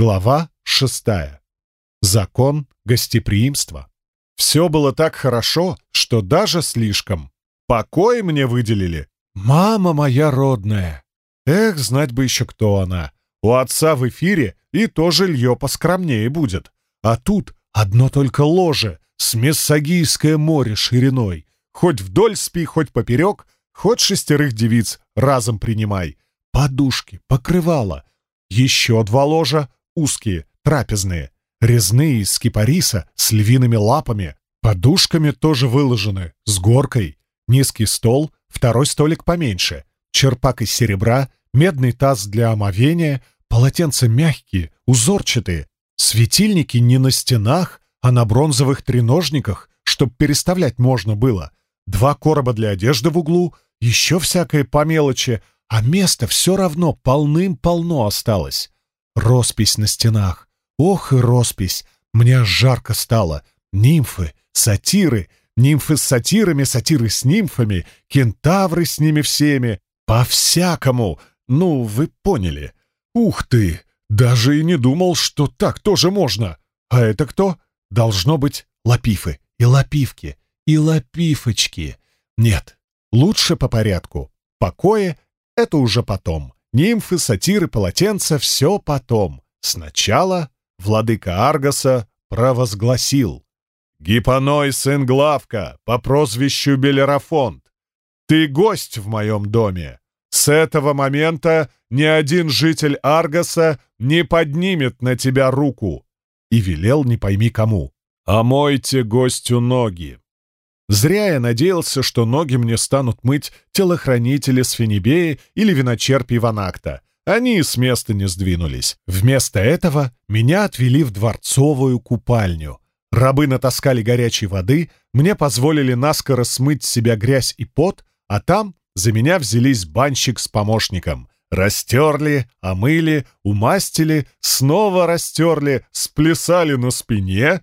Глава шестая. Закон гостеприимства. Все было так хорошо, что даже слишком. Покой мне выделили. Мама моя родная. Эх, знать бы еще, кто она. У отца в эфире и то жилье поскромнее будет. А тут одно только ложе с Мессагийское море шириной. Хоть вдоль спи, хоть поперек, хоть шестерых девиц разом принимай. Подушки, покрывала. Еще два ложа, узкие, трапезные. Резные из кипариса с львиными лапами. Подушками тоже выложены, с горкой. Низкий стол, второй столик поменьше. Черпак из серебра, медный таз для омовения, полотенца мягкие, узорчатые. Светильники не на стенах, а на бронзовых треножниках, чтоб переставлять можно было. Два короба для одежды в углу, еще всякое по мелочи, а места все равно полным-полно осталось. Роспись на стенах. Ох и роспись! Мне жарко стало. Нимфы, сатиры, нимфы с сатирами, сатиры с нимфами, кентавры с ними всеми. По-всякому. Ну, вы поняли. Ух ты! Даже и не думал, что так тоже можно. А это кто? Должно быть лапифы и лапивки и лапифочки. Нет, лучше по порядку. Покое — это уже потом. Нимфы, сатиры, полотенца — все потом. Сначала владыка Аргоса провозгласил. «Гипоной, сын Главка, по прозвищу Белерафонт, ты гость в моем доме. С этого момента ни один житель Аргоса не поднимет на тебя руку». И велел не пойми кому. «Омойте гостю ноги». Зря я надеялся, что ноги мне станут мыть телохранители с Фенебеи или виночерпи Ванакта. Они с места не сдвинулись. Вместо этого меня отвели в дворцовую купальню. Рабы натаскали горячей воды, мне позволили наскоро смыть с себя грязь и пот, а там за меня взялись банщик с помощником. Растерли, омыли, умастили, снова растерли, сплясали на спине.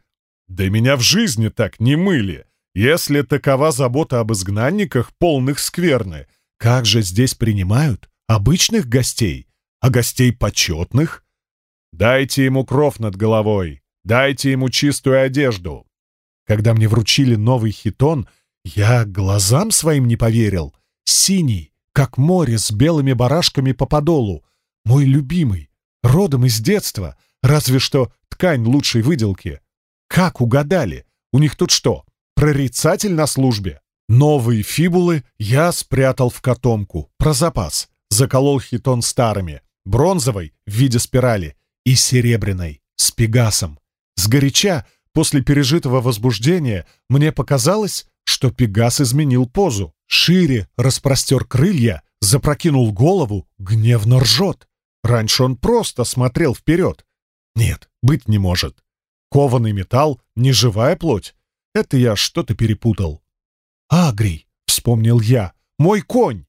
Да меня в жизни так не мыли. Если такова забота об изгнанниках, полных скверны, как же здесь принимают обычных гостей, а гостей почетных? Дайте ему кров над головой, дайте ему чистую одежду. Когда мне вручили новый хитон, я глазам своим не поверил. Синий, как море с белыми барашками по подолу. Мой любимый, родом из детства, разве что ткань лучшей выделки. Как угадали? У них тут что, прорицатель на службе. Новые фибулы я спрятал в котомку, про запас. Заколол хитон старыми, бронзовой в виде спирали и серебряной с пегасом. Сгоряча, после пережитого возбуждения, мне показалось, что пегас изменил позу. Шире распростер крылья, запрокинул голову, гневно ржет. Раньше он просто смотрел вперед. Нет, быть не может. Кованый металл — не живая плоть. Это я что-то перепутал. «Агрий!» — вспомнил я. «Мой конь!»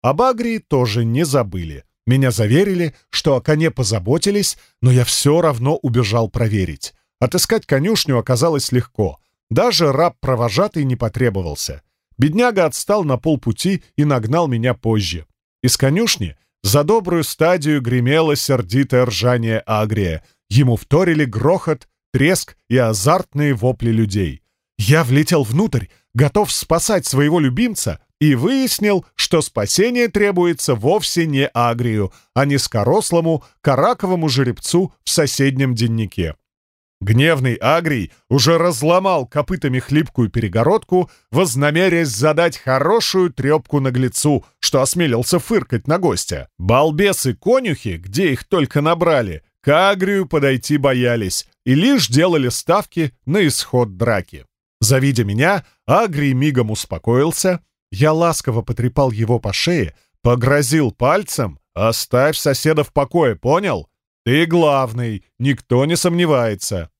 Об Агрии тоже не забыли. Меня заверили, что о коне позаботились, но я все равно убежал проверить. Отыскать конюшню оказалось легко. Даже раб-провожатый не потребовался. Бедняга отстал на полпути и нагнал меня позже. Из конюшни за добрую стадию гремело сердитое ржание Агрия. Ему вторили грохот, треск и азартные вопли людей. Я влетел внутрь, готов спасать своего любимца, и выяснил, что спасение требуется вовсе не Агрию, а низкорослому, караковому жеребцу в соседнем деннике. Гневный Агрий уже разломал копытами хлипкую перегородку, вознамерясь задать хорошую трепку наглецу, что осмелился фыркать на гостя. Балбесы-конюхи, где их только набрали, к Агрию подойти боялись и лишь делали ставки на исход драки. Завидя меня, Агрий мигом успокоился. Я ласково потрепал его по шее, погрозил пальцем. «Оставь соседа в покое, понял? Ты главный, никто не сомневается».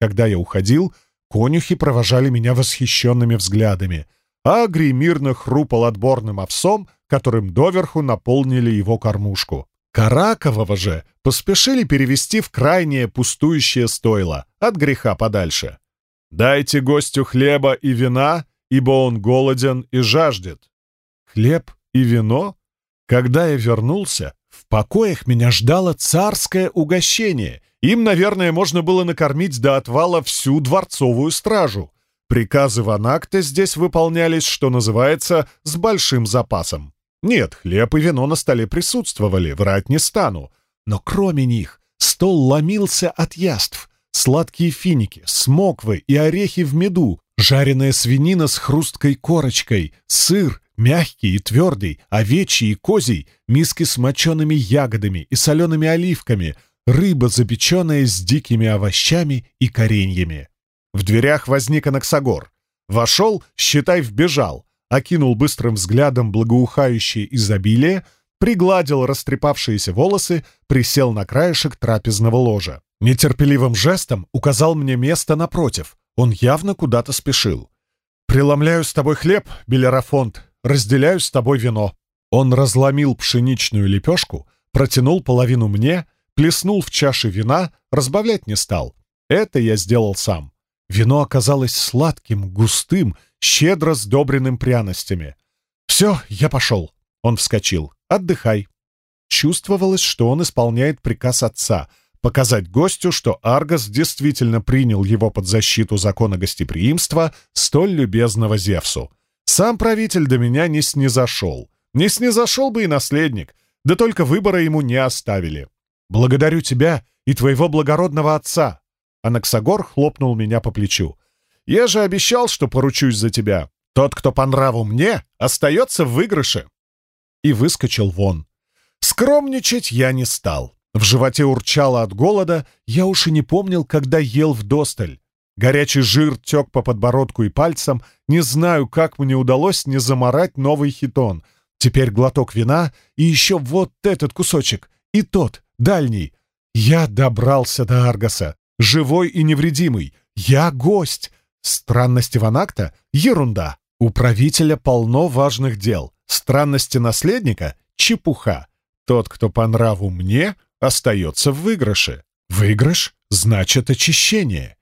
Когда я уходил, конюхи провожали меня восхищенными взглядами. Агрий мирно хрупал отборным овсом, которым доверху наполнили его кормушку. Каракового же поспешили перевести в крайнее пустующее стойло, от греха подальше. Дайте гостю хлеба и вина, ибо он голоден и жаждет. Хлеб и вино? Когда я вернулся, в покоях меня ждало царское угощение, Им, наверное, можно было накормить до отвала всю дворцовую стражу. Приказы Ванакта здесь выполнялись, что называется, с большим запасом. Нет, хлеб и вино на столе присутствовали, врать не стану. Но кроме них стол ломился от яств. Сладкие финики, смоквы и орехи в меду, жареная свинина с хрусткой корочкой, сыр, мягкий и твердый, овечий и козий, миски с мочеными ягодами и солеными оливками, рыба, запеченная с дикими овощами и кореньями. В дверях возник Анаксагор. Вошел, считай, вбежал, окинул быстрым взглядом благоухающее изобилие, пригладил растрепавшиеся волосы, присел на краешек трапезного ложа. Нетерпеливым жестом указал мне место напротив. Он явно куда-то спешил. «Преломляю с тобой хлеб, Белерафонт, разделяю с тобой вино». Он разломил пшеничную лепешку, протянул половину мне, плеснул в чаши вина, разбавлять не стал. Это я сделал сам. Вино оказалось сладким, густым, щедро сдобренным пряностями. «Все, я пошел». Он вскочил. «Отдыхай». Чувствовалось, что он исполняет приказ отца — показать гостю, что Аргос действительно принял его под защиту закона гостеприимства, столь любезного Зевсу. Сам правитель до меня не снизошел. Не снизошел бы и наследник, да только выбора ему не оставили. «Благодарю тебя и твоего благородного отца!» Анаксагор хлопнул меня по плечу. «Я же обещал, что поручусь за тебя. Тот, кто по нраву мне, остается в выигрыше!» И выскочил вон. Скромничать я не стал. В животе урчало от голода, я уж и не помнил, когда ел вдосталь. Горячий жир тек по подбородку и пальцам, не знаю, как мне удалось не заморать новый хитон. Теперь глоток вина и еще вот этот кусочек, и тот, дальний. Я добрался до Аргаса, живой и невредимый. Я гость. Странности Ванакта — ерунда. У правителя полно важных дел. Странности наследника — чепуха. Тот, кто по нраву мне, остается в выигрыше. Выигрыш значит очищение.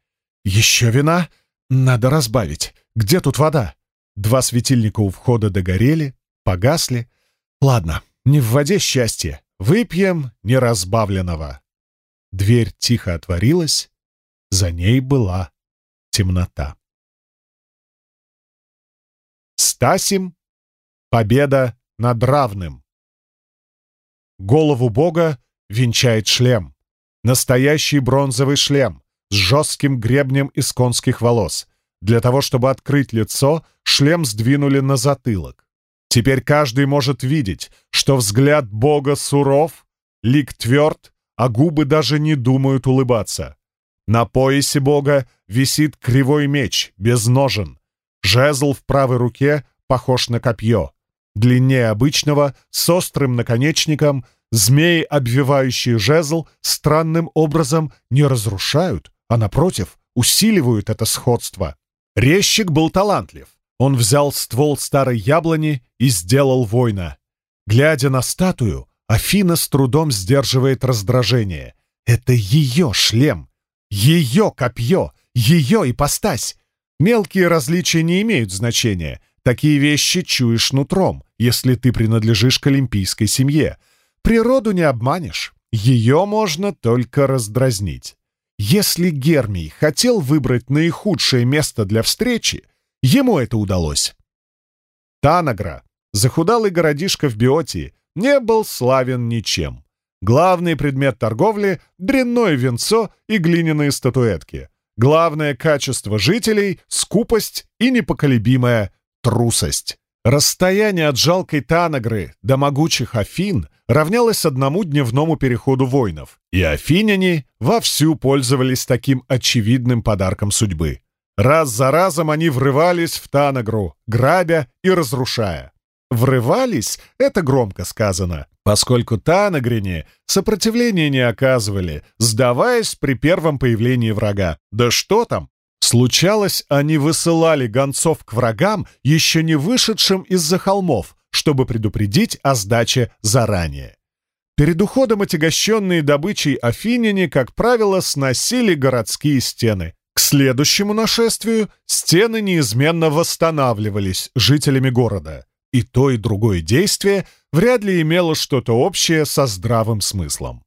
Еще вина? Надо разбавить. Где тут вода? Два светильника у входа догорели, погасли. Ладно, не в воде счастье. Выпьем неразбавленного. Дверь тихо отворилась. За ней была темнота. Стасим. Победа над равным. Голову бога венчает шлем. Настоящий бронзовый шлем с жестким гребнем из конских волос. Для того, чтобы открыть лицо, шлем сдвинули на затылок. Теперь каждый может видеть, что взгляд Бога суров, лик тверд, а губы даже не думают улыбаться. На поясе Бога висит кривой меч, без ножен. Жезл в правой руке похож на копье. Длиннее обычного, с острым наконечником, Змеи, обвивающие жезл, странным образом не разрушают, а, напротив, усиливают это сходство. Резчик был талантлив. Он взял ствол старой яблони и сделал воина. Глядя на статую, Афина с трудом сдерживает раздражение. Это ее шлем, ее копье, ее ипостась. Мелкие различия не имеют значения. Такие вещи чуешь нутром, если ты принадлежишь к олимпийской семье — Природу не обманешь, ее можно только раздразнить. Если Гермий хотел выбрать наихудшее место для встречи, ему это удалось. Танагра, захудалый городишко в Биотии, не был славен ничем. Главный предмет торговли — дрянное венцо и глиняные статуэтки. Главное качество жителей — скупость и непоколебимая трусость. Расстояние от жалкой Танагры до могучих Афин равнялось одному дневному переходу воинов, и афиняне вовсю пользовались таким очевидным подарком судьбы. Раз за разом они врывались в Танагру, грабя и разрушая. «Врывались» — это громко сказано, поскольку Танагрине сопротивления не оказывали, сдаваясь при первом появлении врага. Да что там, Случалось, они высылали гонцов к врагам, еще не вышедшим из-за холмов, чтобы предупредить о сдаче заранее. Перед уходом отягощенные добычей афиняне, как правило, сносили городские стены. К следующему нашествию стены неизменно восстанавливались жителями города. И то, и другое действие вряд ли имело что-то общее со здравым смыслом.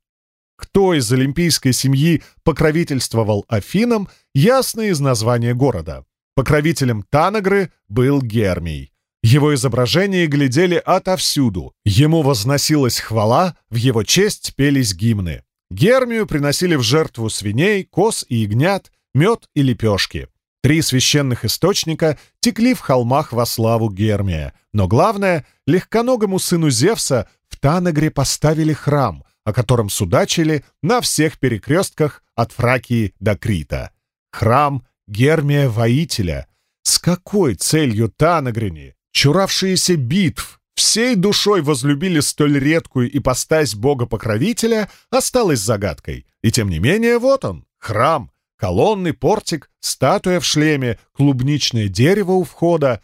Кто из олимпийской семьи покровительствовал Афинам, ясно из названия города. Покровителем Танагры был Гермий. Его изображения глядели отовсюду. Ему возносилась хвала, в его честь пелись гимны. Гермию приносили в жертву свиней, коз и ягнят, мед и лепешки. Три священных источника текли в холмах во славу Гермия. Но главное, легконогому сыну Зевса в Танагре поставили храм, о котором судачили на всех перекрестках от Фракии до Крита. Храм Гермия-воителя. С какой целью Танагрени, чуравшиеся битв, всей душой возлюбили столь редкую ипостась бога-покровителя, осталось загадкой. И тем не менее, вот он, храм, колонны, портик, статуя в шлеме, клубничное дерево у входа.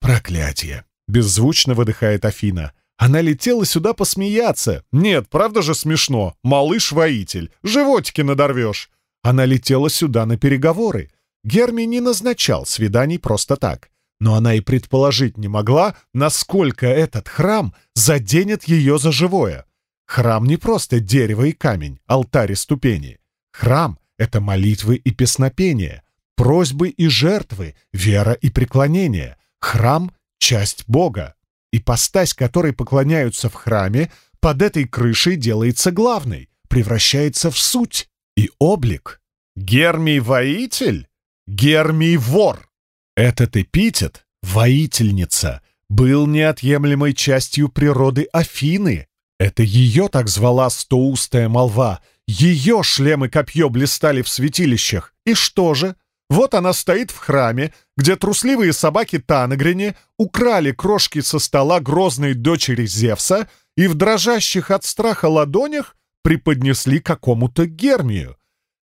Проклятие! Беззвучно выдыхает Афина. Она летела сюда посмеяться. Нет, правда же смешно. Малыш-воитель. Животики надорвешь. Она летела сюда на переговоры. Герми не назначал свиданий просто так. Но она и предположить не могла, насколько этот храм заденет ее за живое. Храм не просто дерево и камень, алтарь и ступени. Храм — это молитвы и песнопения, просьбы и жертвы, вера и преклонение. Храм — часть Бога. Ипостась, которой поклоняются в храме, под этой крышей делается главной, превращается в суть и облик. Гермий-воитель? Гермий-вор! Этот эпитет «воительница» был неотъемлемой частью природы Афины. Это ее так звала стоустая молва. Ее шлем и копье блистали в святилищах. И что же? Вот она стоит в храме, где трусливые собаки Танагрине украли крошки со стола грозной дочери Зевса и в дрожащих от страха ладонях преподнесли какому-то Гермию.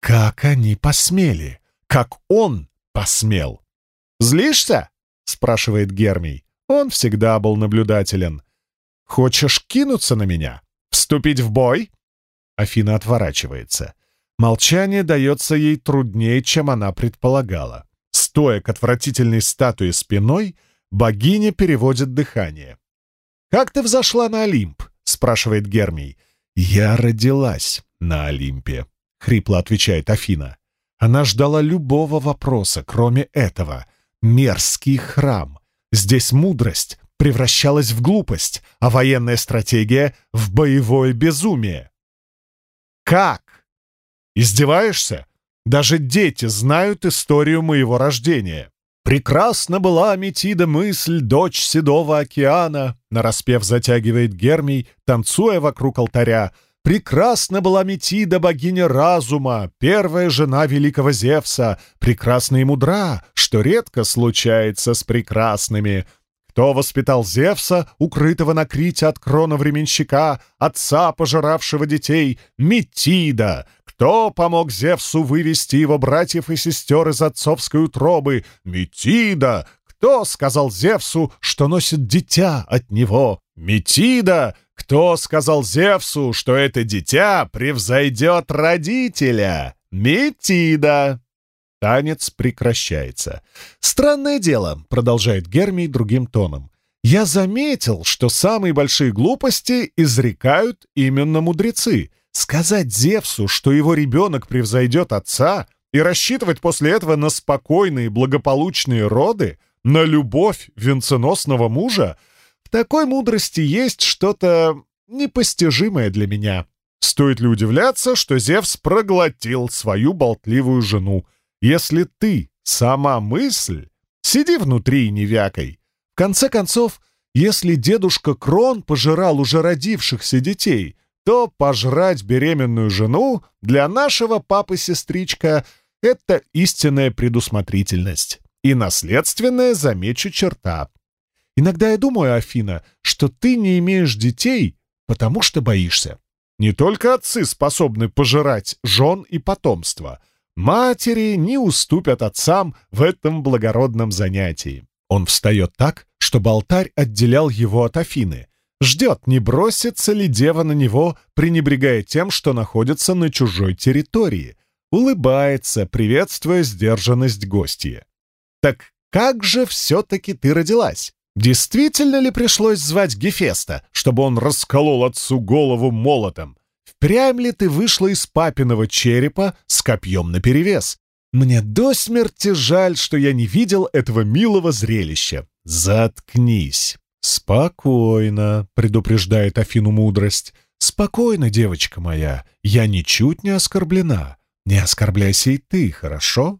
Как они посмели? Как он посмел? «Злишься?» — спрашивает Гермий. Он всегда был наблюдателен. «Хочешь кинуться на меня? Вступить в бой?» Афина отворачивается. Молчание дается ей труднее, чем она предполагала. Стоя к отвратительной статуе спиной, богиня переводит дыхание. «Как ты взошла на Олимп?» — спрашивает Гермий. «Я родилась на Олимпе», — хрипло отвечает Афина. Она ждала любого вопроса, кроме этого. Мерзкий храм. Здесь мудрость превращалась в глупость, а военная стратегия — в боевое безумие. «Как?» Издеваешься? Даже дети знают историю моего рождения. Прекрасна была Метида мысль, дочь Седого океана, нараспев затягивает Гермий, танцуя вокруг алтаря. Прекрасна была Метида, богиня разума, первая жена великого Зевса, прекрасна и мудра, что редко случается с прекрасными. Кто воспитал Зевса, укрытого на Крите от крона временщика, отца, пожиравшего детей? Метида! Кто помог Зевсу вывести его братьев и сестер из отцовской утробы? Метида! Кто сказал Зевсу, что носит дитя от него? Метида! Кто сказал Зевсу, что это дитя превзойдет родителя? Метида! Танец прекращается. «Странное дело», — продолжает Гермий другим тоном. «Я заметил, что самые большие глупости изрекают именно мудрецы — Сказать Зевсу, что его ребенок превзойдет отца, и рассчитывать после этого на спокойные, благополучные роды, на любовь венценосного мужа, в такой мудрости есть что-то непостижимое для меня. Стоит ли удивляться, что Зевс проглотил свою болтливую жену? Если ты сама мысль, сиди внутри и не вякай. В конце концов, если дедушка Крон пожирал уже родившихся детей, то пожрать беременную жену для нашего папы-сестричка — это истинная предусмотрительность. И наследственная, замечу, черта. Иногда я думаю, Афина, что ты не имеешь детей, потому что боишься. Не только отцы способны пожирать жен и потомство. Матери не уступят отцам в этом благородном занятии. Он встает так, чтобы алтарь отделял его от Афины, Ждет, не бросится ли дева на него, пренебрегая тем, что находится на чужой территории. Улыбается, приветствуя сдержанность гостья. «Так как же все-таки ты родилась? Действительно ли пришлось звать Гефеста, чтобы он расколол отцу голову молотом? впрямь ли ты вышла из папиного черепа с копьем наперевес? Мне до смерти жаль, что я не видел этого милого зрелища. Заткнись. Спокойно, предупреждает Афину мудрость. Спокойно, девочка моя, я ничуть не оскорблена. Не оскорбляйся и ты, хорошо?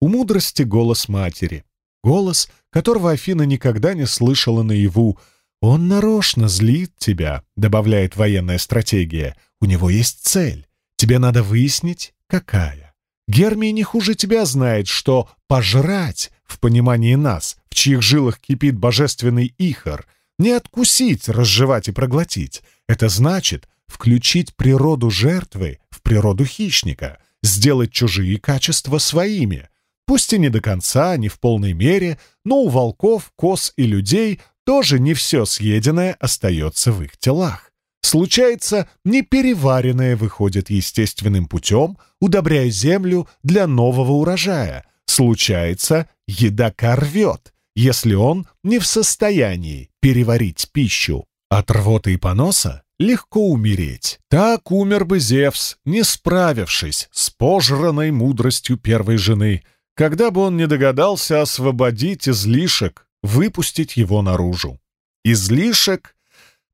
У мудрости голос матери. Голос, которого Афина никогда не слышала наяву. «Он нарочно злит тебя», — добавляет военная стратегия. «У него есть цель. Тебе надо выяснить, какая. Гермия не хуже тебя знает, что пожрать, в понимании нас, в чьих жилах кипит божественный ихор, не откусить, разжевать и проглотить. Это значит включить природу жертвы в природу хищника, сделать чужие качества своими, Пусть и не до конца, не в полной мере, но у волков, коз и людей тоже не все съеденное остается в их телах. Случается, непереваренное выходит естественным путем, удобряя землю для нового урожая. Случается, едока рвет, если он не в состоянии переварить пищу. От рвоты и поноса легко умереть. Так умер бы Зевс, не справившись с пожранной мудростью первой жены — когда бы он не догадался освободить излишек, выпустить его наружу. Излишек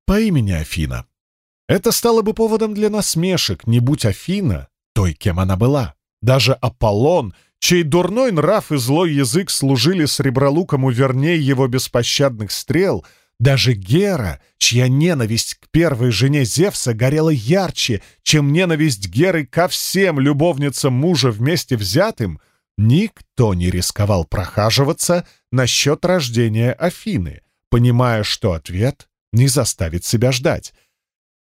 по имени Афина. Это стало бы поводом для насмешек, не будь Афина той, кем она была. Даже Аполлон, чей дурной нрав и злой язык служили сребролукому вернее его беспощадных стрел, даже Гера, чья ненависть к первой жене Зевса горела ярче, чем ненависть Геры ко всем любовницам мужа вместе взятым, Никто не рисковал прохаживаться насчет рождения Афины, понимая, что ответ не заставит себя ждать.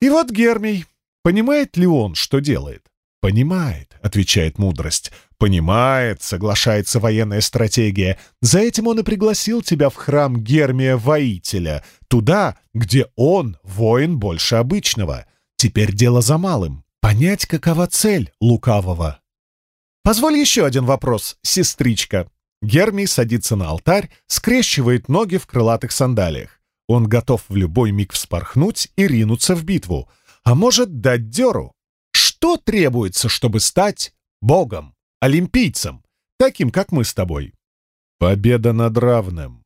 И вот Гермий. Понимает ли он, что делает? «Понимает», — отвечает мудрость. «Понимает», — соглашается военная стратегия. «За этим он и пригласил тебя в храм Гермия-воителя, туда, где он воин больше обычного. Теперь дело за малым — понять, какова цель лукавого «Позволь еще один вопрос, сестричка». Гермий садится на алтарь, скрещивает ноги в крылатых сандалиях. Он готов в любой миг вспорхнуть и ринуться в битву. А может, дать дёру? Что требуется, чтобы стать богом, олимпийцем, таким, как мы с тобой? Победа над равным.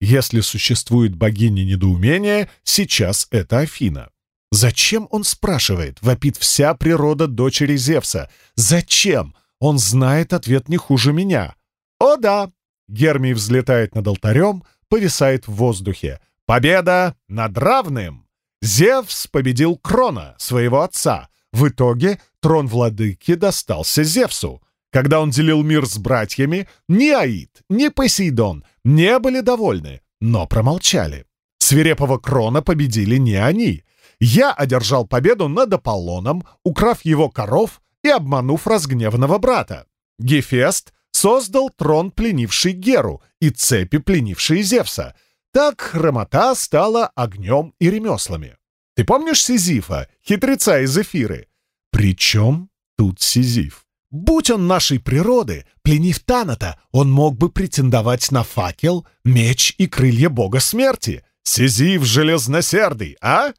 Если существует богиня недоумения, сейчас это Афина. Зачем он спрашивает? Вопит вся природа дочери Зевса. Зачем? Он знает ответ не хуже меня. «О да!» Гермий взлетает над алтарем, повисает в воздухе. «Победа над равным!» Зевс победил Крона, своего отца. В итоге трон владыки достался Зевсу. Когда он делил мир с братьями, ни Аид, ни Посейдон не были довольны, но промолчали. Свирепого Крона победили не они. Я одержал победу над Аполлоном, украв его коров и обманув разгневанного брата. Гефест создал трон, пленивший Геру, и цепи, пленившие Зевса. Так хромота стала огнем и ремеслами. Ты помнишь Сизифа, хитреца из Эфиры? Причем тут Сизиф? Будь он нашей природы, пленив Таната, он мог бы претендовать на факел, меч и крылья бога смерти. Сизиф железносердый, а?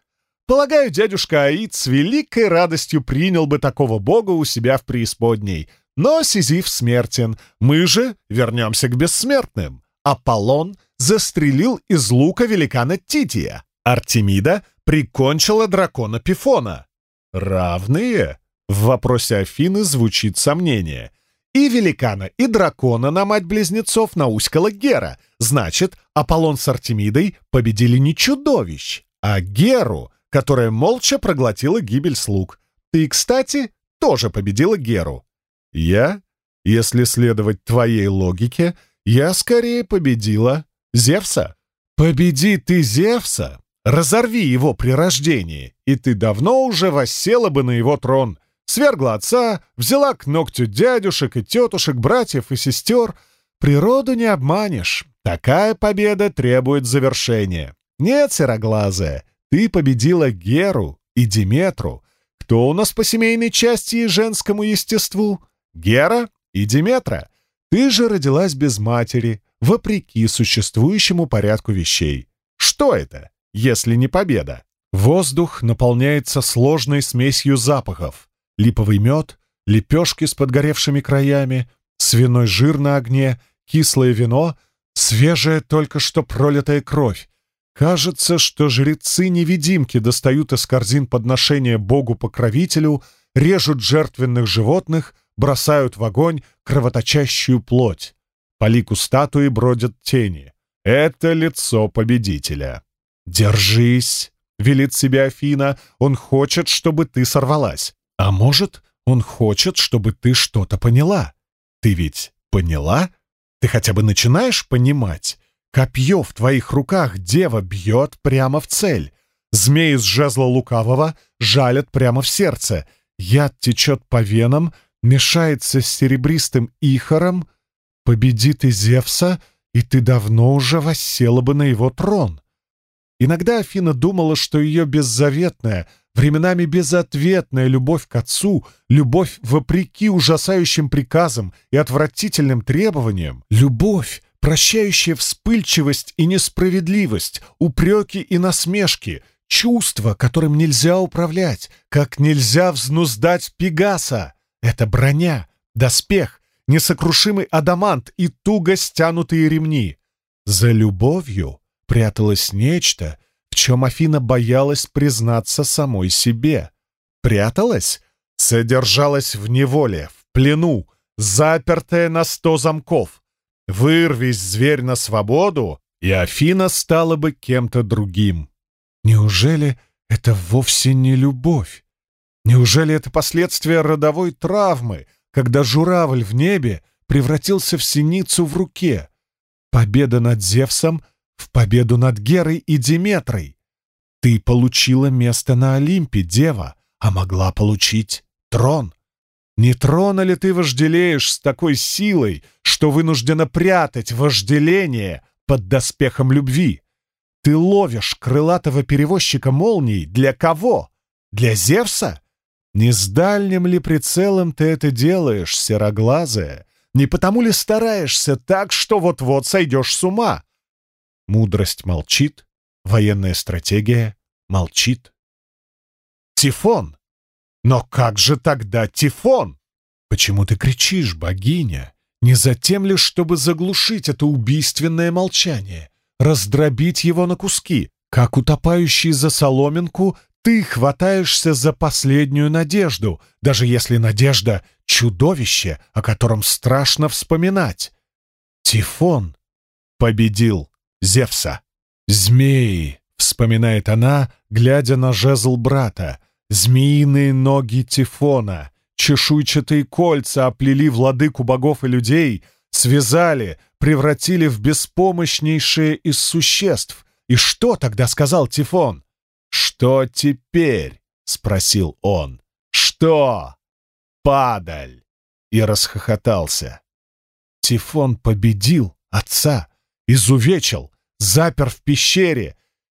Полагаю, дядюшка Аид с великой радостью принял бы такого бога у себя в преисподней. Но Сизиф смертен. Мы же вернемся к бессмертным. Аполлон застрелил из лука великана Тития. Артемида прикончила дракона Пифона. Равные? В вопросе Афины звучит сомнение. И великана, и дракона на мать-близнецов науськала Гера. Значит, Аполлон с Артемидой победили не чудовищ, а Геру — которая молча проглотила гибель слуг. Ты, кстати, тоже победила Геру. Я, если следовать твоей логике, я скорее победила Зевса. Победи ты Зевса, разорви его при рождении, и ты давно уже воссела бы на его трон. Свергла отца, взяла к ногтю дядюшек и тетушек, братьев и сестер. Природу не обманешь. Такая победа требует завершения. Нет, сероглазая, ты победила Геру и Диметру. Кто у нас по семейной части и женскому естеству? Гера и Диметра. Ты же родилась без матери, вопреки существующему порядку вещей. Что это, если не победа? Воздух наполняется сложной смесью запахов. Липовый мед, лепешки с подгоревшими краями, свиной жир на огне, кислое вино, свежая только что пролитая кровь. Кажется, что жрецы-невидимки достают из корзин подношения богу-покровителю, режут жертвенных животных, бросают в огонь кровоточащую плоть. По лику статуи бродят тени. Это лицо победителя. «Держись!» — велит себе Афина. «Он хочет, чтобы ты сорвалась. А может, он хочет, чтобы ты что-то поняла. Ты ведь поняла? Ты хотя бы начинаешь понимать? Копье в твоих руках дева бьет прямо в цель. Змеи с жезла лукавого жалят прямо в сердце. Яд течет по венам, мешается с серебристым ихором. Победит и Зевса, и ты давно уже воссела бы на его трон. Иногда Афина думала, что ее беззаветная, временами безответная любовь к отцу, любовь вопреки ужасающим приказам и отвратительным требованиям, любовь, прощающая вспыльчивость и несправедливость, упреки и насмешки, чувство, которым нельзя управлять, как нельзя взнуздать Пегаса. Это броня, доспех, несокрушимый адамант и туго стянутые ремни. За любовью пряталось нечто, в чем Афина боялась признаться самой себе. Пряталась? Содержалась в неволе, в плену, запертая на сто замков. Вырвись, зверь, на свободу, и Афина стала бы кем-то другим. Неужели это вовсе не любовь? Неужели это последствия родовой травмы, когда журавль в небе превратился в синицу в руке? Победа над Зевсом в победу над Герой и Диметрой. Ты получила место на Олимпе, дева, а могла получить трон. Не трона ли ты вожделеешь с такой силой, что вынуждена прятать вожделение под доспехом любви? Ты ловишь крылатого перевозчика молний для кого? Для Зевса? Не с дальним ли прицелом ты это делаешь, сероглазая? Не потому ли стараешься так, что вот-вот сойдешь с ума? Мудрость молчит, военная стратегия молчит. Тифон! Но как же тогда Тифон? Почему ты кричишь, богиня? Не за тем лишь, чтобы заглушить это убийственное молчание, раздробить его на куски, как утопающий за соломинку, ты хватаешься за последнюю надежду, даже если надежда — чудовище, о котором страшно вспоминать. Тифон победил Зевса. «Змеи!» — вспоминает она, глядя на жезл брата. «Змеиные ноги Тифона!» Чешуйчатые кольца оплели владыку богов и людей, связали, превратили в беспомощнейшее из существ. И что тогда сказал Тифон? «Что теперь?» — спросил он. «Что?» «Падаль!» И расхохотался. Тифон победил отца изувечил, запер в пещере.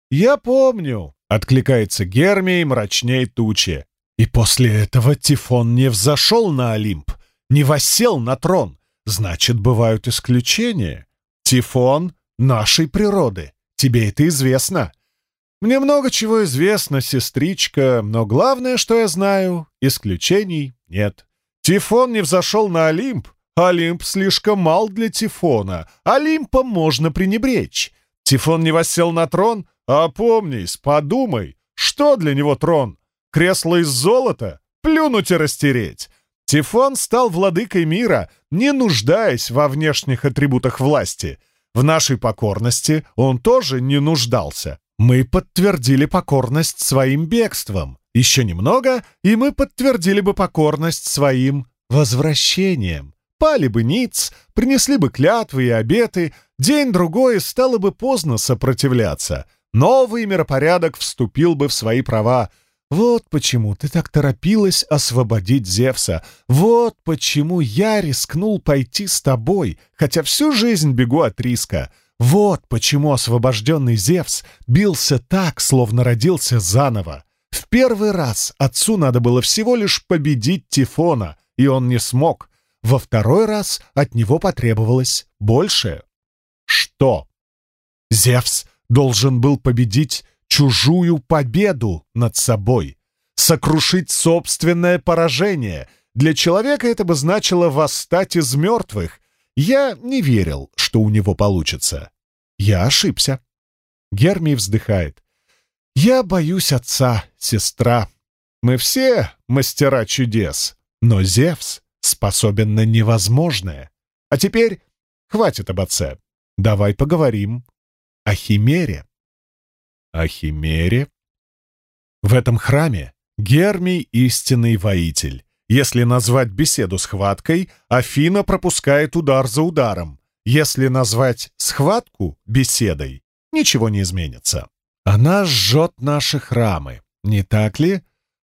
«Я помню», — откликается Гермий мрачней тучи. И после этого Тифон не взошел на Олимп, не воссел на трон. Значит, бывают исключения. Тифон нашей природы. Тебе это известно. Мне много чего известно, сестричка, но главное, что я знаю, исключений нет. Тифон не взошел на Олимп, Олимп слишком мал для Тифона. Олимпом можно пренебречь. Тифон не воссел на трон? Опомнись, подумай, что для него трон? Кресло из золота? Плюнуть и растереть. Тифон стал владыкой мира, не нуждаясь во внешних атрибутах власти. В нашей покорности он тоже не нуждался. Мы подтвердили покорность своим бегством. Еще немного, и мы подтвердили бы покорность своим возвращением пали бы ниц, принесли бы клятвы и обеты, день-другой стало бы поздно сопротивляться. Новый миропорядок вступил бы в свои права. Вот почему ты так торопилась освободить Зевса. Вот почему я рискнул пойти с тобой, хотя всю жизнь бегу от риска. Вот почему освобожденный Зевс бился так, словно родился заново. В первый раз отцу надо было всего лишь победить Тифона, и он не смог. Во второй раз от него потребовалось больше. Что? Зевс должен был победить чужую победу над собой, сокрушить собственное поражение. Для человека это бы значило восстать из мертвых. Я не верил, что у него получится. Я ошибся. Гермий вздыхает. «Я боюсь отца, сестра. Мы все мастера чудес, но Зевс способен на невозможное. А теперь хватит об отце. Давай поговорим о Химере». «О Химере?» В этом храме Гермий — истинный воитель. Если назвать беседу схваткой, Афина пропускает удар за ударом. Если назвать схватку беседой, ничего не изменится. Она жжет наши храмы, не так ли?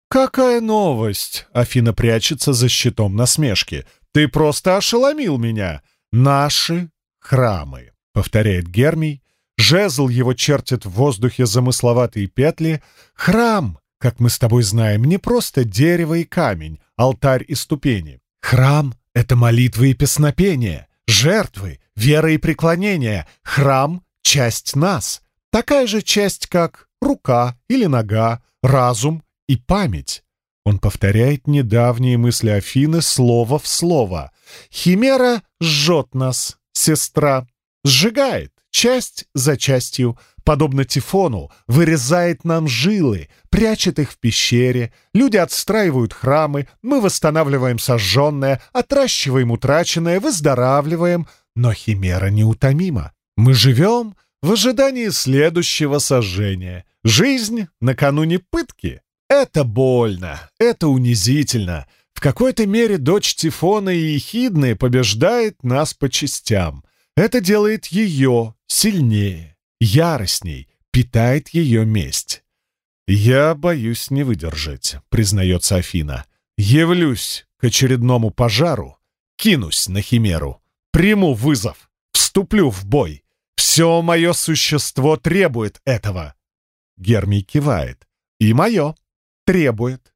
Какая новость! Афина прячется за щитом насмешки. Ты просто ошеломил меня. Наши храмы, повторяет Гермий. Жезл его чертит в воздухе замысловатые петли. Храм, как мы с тобой знаем, не просто дерево и камень, алтарь и ступени. Храм — это молитвы и песнопения, жертвы, вера и преклонение. Храм часть нас, такая же часть, как рука или нога, разум и память. Он повторяет недавние мысли Афины слово в слово. Химера жжет нас, сестра, сжигает часть за частью, подобно Тифону, вырезает нам жилы, прячет их в пещере, люди отстраивают храмы, мы восстанавливаем сожженное, отращиваем утраченное, выздоравливаем, но Химера неутомима. Мы живем в ожидании следующего сожжения. Жизнь накануне пытки. Это больно, это унизительно. В какой-то мере дочь Тифона и Ехидны побеждает нас по частям. Это делает ее сильнее, яростней, питает ее месть. «Я боюсь не выдержать», — признается Афина. «Явлюсь к очередному пожару, кинусь на Химеру, приму вызов, вступлю в бой. Все мое существо требует этого. Гермий кивает. И мое требует.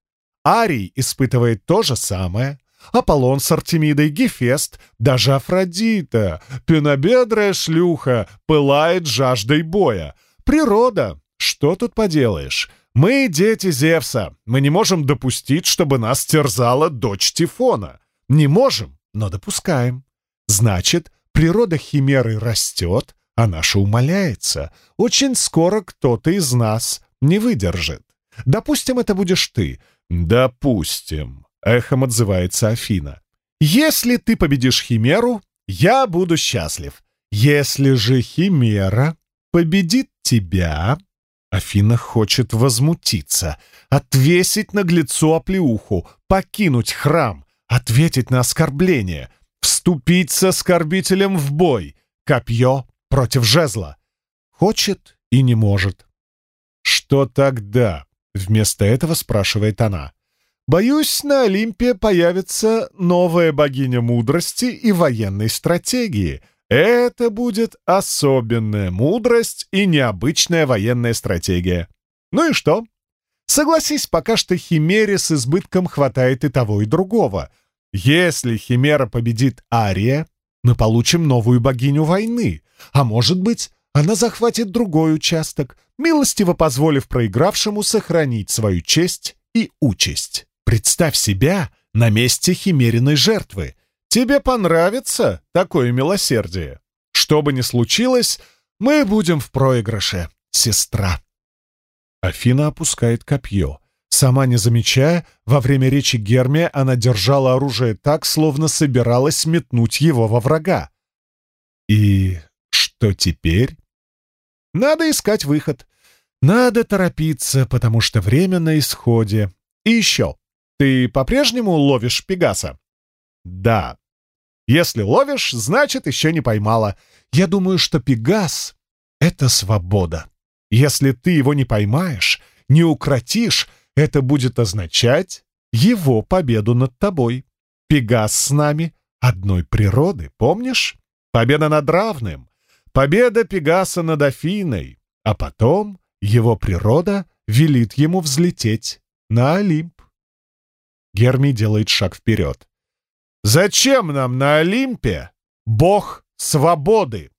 Арий испытывает то же самое. Аполлон с Артемидой, Гефест, даже Афродита, пенобедрая шлюха, пылает жаждой боя. Природа. Что тут поделаешь? Мы дети Зевса. Мы не можем допустить, чтобы нас терзала дочь Тифона. Не можем, но допускаем. Значит, природа химеры растет, а наша умаляется. Очень скоро кто-то из нас не выдержит. Допустим, это будешь ты. Допустим, эхом отзывается Афина. Если ты победишь химеру, я буду счастлив. Если же химера победит тебя... Афина хочет возмутиться, отвесить наглецу оплеуху, покинуть храм, ответить на оскорбление, вступить с оскорбителем в бой. Копье против жезла. Хочет и не может. «Что тогда?» — вместо этого спрашивает она. «Боюсь, на Олимпе появится новая богиня мудрости и военной стратегии. Это будет особенная мудрость и необычная военная стратегия. Ну и что? Согласись, пока что Химере с избытком хватает и того, и другого. Если Химера победит Ария, мы получим новую богиню войны. А может быть, она захватит другой участок, милостиво позволив проигравшему сохранить свою честь и участь. Представь себя на месте химериной жертвы. Тебе понравится такое милосердие. Что бы ни случилось, мы будем в проигрыше, сестра. Афина опускает копье. Сама не замечая, во время речи Гермия она держала оружие так, словно собиралась метнуть его во врага. И что теперь? Надо искать выход. Надо торопиться, потому что время на исходе. И еще, ты по-прежнему ловишь Пегаса? Да. Если ловишь, значит, еще не поймала. Я думаю, что Пегас — это свобода. Если ты его не поймаешь, не укротишь, это будет означать его победу над тобой. Пегас с нами одной природы, помнишь? Победа над равным, победа Пегаса над Афиной, а потом его природа велит ему взлететь на Олимп. Герми делает шаг вперед. «Зачем нам на Олимпе бог свободы?»